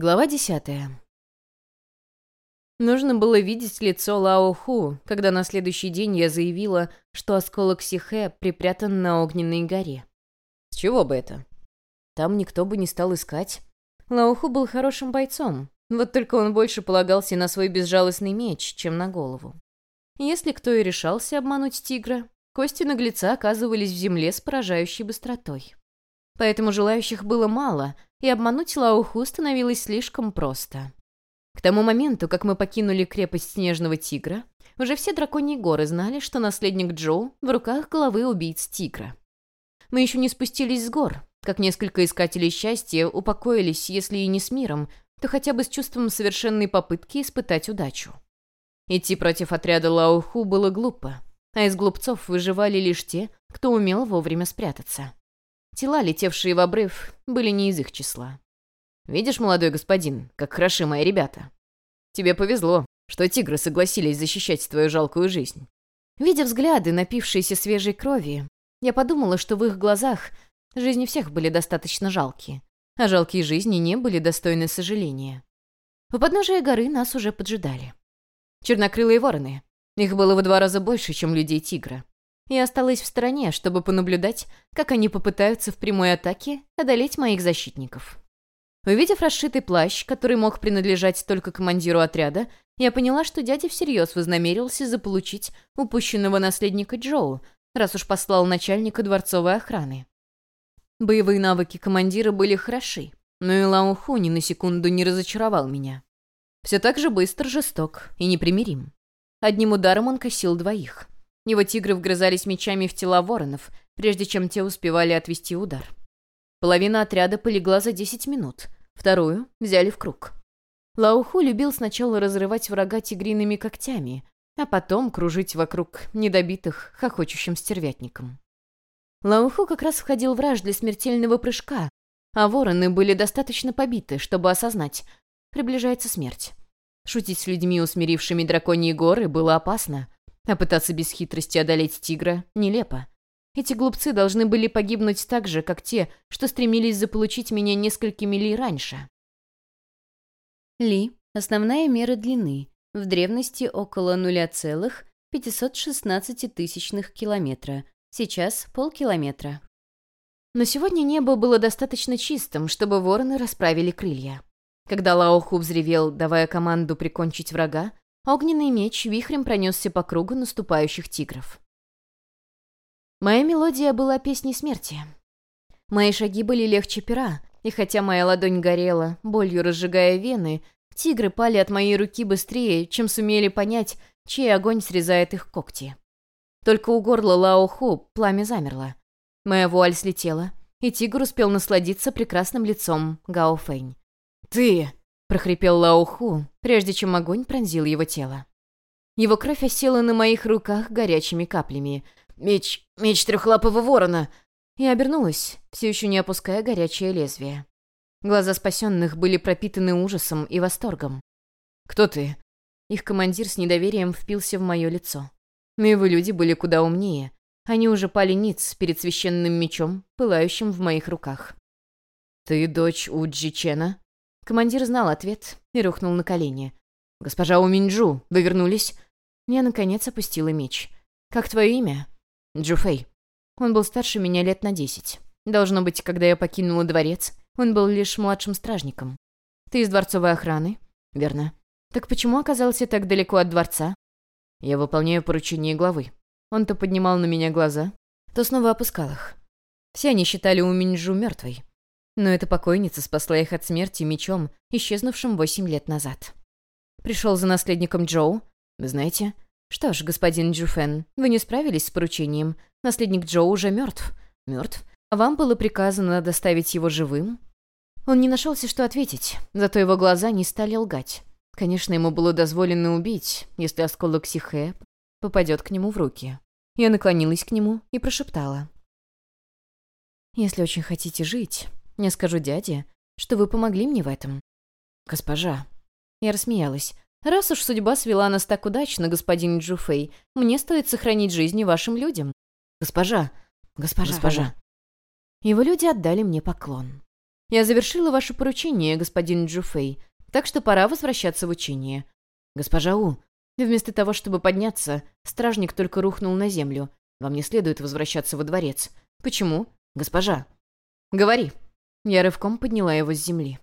Глава десятая. Нужно было видеть лицо Лао Ху, когда на следующий день я заявила, что осколок Сихэ припрятан на огненной горе. С чего бы это? Там никто бы не стал искать. Лао Ху был хорошим бойцом, вот только он больше полагался на свой безжалостный меч, чем на голову. Если кто и решался обмануть тигра, кости наглеца оказывались в земле с поражающей быстротой. Поэтому желающих было мало — и обмануть Лауху становилось слишком просто. К тому моменту, как мы покинули крепость Снежного Тигра, уже все драконьи горы знали, что наследник Джоу в руках головы убийц Тигра. Мы еще не спустились с гор, как несколько искателей счастья упокоились, если и не с миром, то хотя бы с чувством совершенной попытки испытать удачу. Идти против отряда Лауху было глупо, а из глупцов выживали лишь те, кто умел вовремя спрятаться. Тела, летевшие в обрыв, были не из их числа. «Видишь, молодой господин, как хороши мои ребята. Тебе повезло, что тигры согласились защищать твою жалкую жизнь». Видя взгляды, напившиеся свежей крови, я подумала, что в их глазах жизни всех были достаточно жалкие, а жалкие жизни не были достойны сожаления. У подножия горы нас уже поджидали. Чернокрылые вороны. Их было в два раза больше, чем людей тигра и осталась в стороне, чтобы понаблюдать, как они попытаются в прямой атаке одолеть моих защитников. Увидев расшитый плащ, который мог принадлежать только командиру отряда, я поняла, что дядя всерьез вознамерился заполучить упущенного наследника Джоу, раз уж послал начальника дворцовой охраны. Боевые навыки командира были хороши, но и Лао Ху ни на секунду не разочаровал меня. Все так же быстр, жесток и непримирим. Одним ударом он косил двоих. Его тигры вгрызались мечами в тела воронов, прежде чем те успевали отвести удар. Половина отряда полегла за 10 минут, вторую взяли в круг. Лауху любил сначала разрывать врага тигриными когтями, а потом кружить вокруг недобитых, хохочущим стервятником. Лауху как раз входил в раж для смертельного прыжка, а вороны были достаточно побиты, чтобы осознать — приближается смерть. Шутить с людьми, усмирившими драконьи горы, было опасно, а пытаться без хитрости одолеть тигра нелепо. Эти глупцы должны были погибнуть так же, как те, что стремились заполучить меня несколькими ли раньше. Ли — основная мера длины, в древности около 0,516 тысячных километра, сейчас полкилометра. Но сегодня небо было достаточно чистым, чтобы вороны расправили крылья. Когда Лаоху взревел, давая команду прикончить врага, Огненный меч вихрем пронесся по кругу наступающих тигров. Моя мелодия была песней смерти. Мои шаги были легче пера, и хотя моя ладонь горела, болью разжигая вены, тигры пали от моей руки быстрее, чем сумели понять, чей огонь срезает их когти. Только у горла Лао Ху пламя замерло. Моя вуаль слетела, и тигр успел насладиться прекрасным лицом Гао Фэнь. «Ты!» — прохрипел Лауху, прежде чем огонь пронзил его тело. Его кровь осела на моих руках горячими каплями. «Меч! Меч трехлапого ворона!» Я обернулась, все еще не опуская горячее лезвие. Глаза спасенных были пропитаны ужасом и восторгом. «Кто ты?» Их командир с недоверием впился в мое лицо. Но его люди были куда умнее. Они уже пали ниц перед священным мечом, пылающим в моих руках. «Ты дочь Уджи Чена?» Командир знал ответ и рухнул на колени. «Госпожа Уминджу, вы вернулись?» Я, наконец, опустила меч. «Как твое имя?» «Джуфей». Он был старше меня лет на десять. Должно быть, когда я покинула дворец, он был лишь младшим стражником. «Ты из дворцовой охраны?» «Верно». «Так почему оказался так далеко от дворца?» «Я выполняю поручение главы». Он то поднимал на меня глаза, то снова опускал их. Все они считали Уминджу мертвой. Но эта покойница спасла их от смерти мечом, исчезнувшим восемь лет назад. Пришел за наследником Джоу. Вы знаете? Что ж, господин Джуфен, вы не справились с поручением. Наследник Джоу уже мертв. Мертв? А вам было приказано доставить его живым? Он не нашелся, что ответить, зато его глаза не стали лгать. Конечно, ему было дозволено убить, если осколок Сихэ попадет к нему в руки. Я наклонилась к нему и прошептала. «Если очень хотите жить, я скажу дяде, что вы помогли мне в этом». «Госпожа». Я рассмеялась. «Раз уж судьба свела нас так удачно, господин Джуфей, мне стоит сохранить жизни вашим людям». «Госпожа». «Госпожа». «Госпожа». Его люди отдали мне поклон. Я завершила ваше поручение, господин Джуфей, так что пора возвращаться в учение. Госпожа У, вместо того, чтобы подняться, стражник только рухнул на землю. Вам не следует возвращаться во дворец. Почему? Госпожа. Говори. Я рывком подняла его с земли.